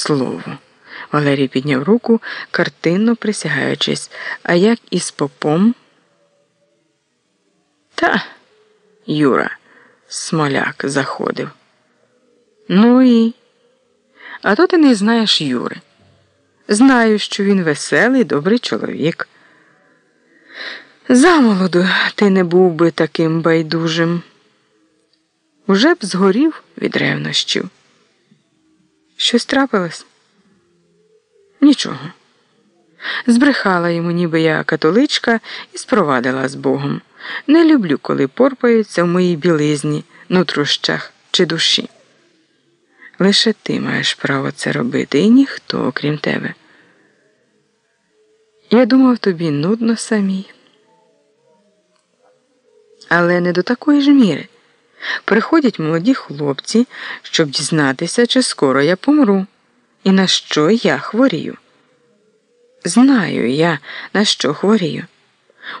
слово. Валерій підняв руку, картинно присягаючись, а як із попом. Та, Юра, смоляк заходив. Ну і. А то ти не знаєш Юри. Знаю, що він веселий, добрий чоловік. Замолоду ти не був би таким байдужим. Уже б згорів від ревнощів. Щось трапилось? Нічого. Збрехала йому, ніби я католичка, і спровадила з Богом. Не люблю, коли порпаються в моїй білизні, нутрощах чи душі. Лише ти маєш право це робити, і ніхто, окрім тебе. Я думав тобі нудно самій. Але не до такої ж міри. Приходять молоді хлопці, щоб дізнатися, чи скоро я помру, і на що я хворію. Знаю я, на що хворію.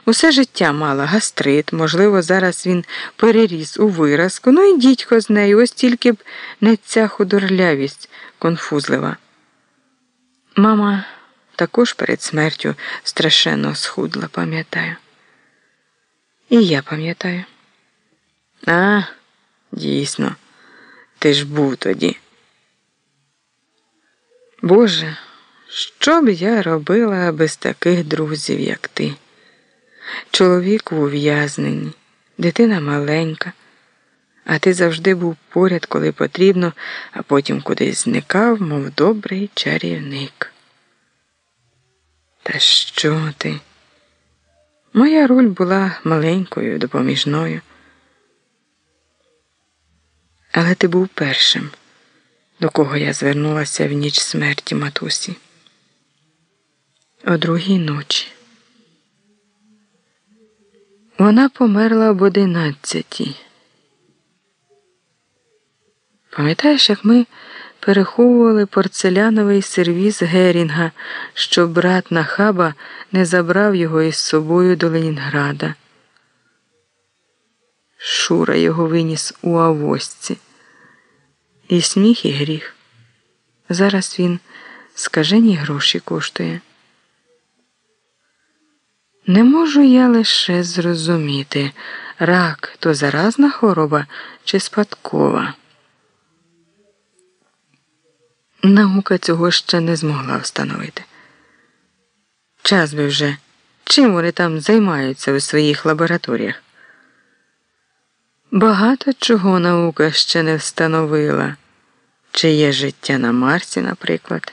Усе життя мала гастрит, можливо, зараз він переріс у виразку, ну і дідько з нею, ось тільки б не ця худорлявість конфузлива. Мама також перед смертю страшенно схудла, пам'ятаю. І я пам'ятаю. Дійсно, ти ж був тоді. Боже, що б я робила без таких друзів, як ти? Чоловік в ув'язненні, дитина маленька, а ти завжди був поряд, коли потрібно, а потім кудись зникав, мов добрий чарівник. Та що ти? Моя роль була маленькою, допоміжною. Але ти був першим, до кого я звернулася в ніч смерті матусі. О другій ночі. Вона померла об одинадцятій. Пам'ятаєш, як ми переховували порцеляновий сервіз Герінга, щоб брат Нахаба не забрав його із собою до Ленінграда? Шура його виніс у авосці. І сміх, і гріх. Зараз він скажені гроші коштує. Не можу я лише зрозуміти, рак то заразна хвороба чи спадкова. Наука цього ще не змогла встановити. Час би вже, чим вони там займаються у своїх лабораторіях. Багато чого наука ще не встановила, чи є життя на Марсі, наприклад.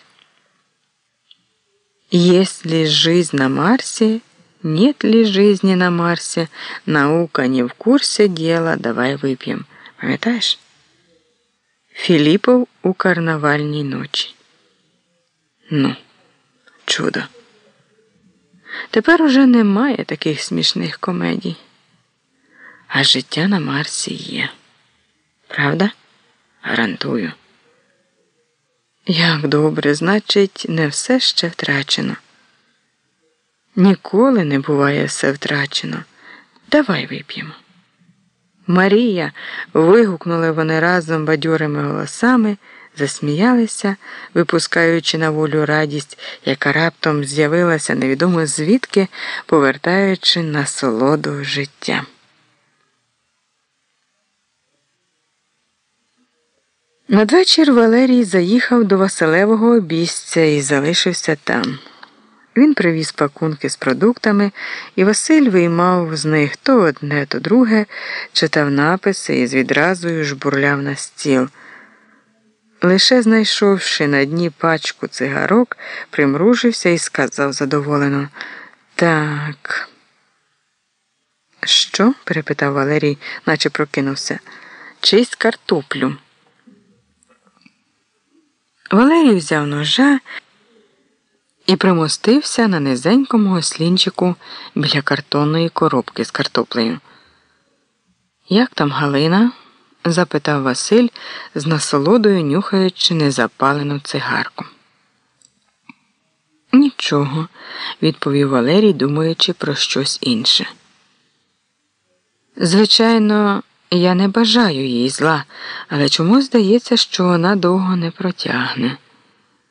Есть ли жизнь на Марсе, нет ли жизни на Марсе, наука не в курсе дела, давай выпьем. Пам'ятаєш? Філіпов у карнавальній ночі. Ну, чудо. Тепер уже немає таких смішних комедій. А життя на Марсі є. Правда? Гарантую. Як добре, значить, не все ще втрачено. Ніколи не буває все втрачено. Давай вип'ємо. Марія. вигукнули вони разом бадьорими голосами, засміялися, випускаючи на волю радість, яка раптом з'явилася невідомо звідки, повертаючи насолоду життя. Надвечір Валерій заїхав до Василевого обійстя і залишився там. Він привіз пакунки з продуктами, і Василь виймав з них то одне, то друге, читав написи і з відразою жбурляв на стіл. Лише знайшовши на дні пачку цигарок, примружився і сказав задоволено Так. Що? перепитав Валерій, наче прокинувся. Чисть картоплю. Валерій взяв ножа і примостився на низенькому ослінчику біля картонної коробки з картоплею. Як там Галина? запитав Василь, з насолодою нюхаючи незапалену цигарку. Нічого, відповів Валерій, думаючи про щось інше. Звичайно, я не бажаю їй зла, але чому здається, що вона довго не протягне.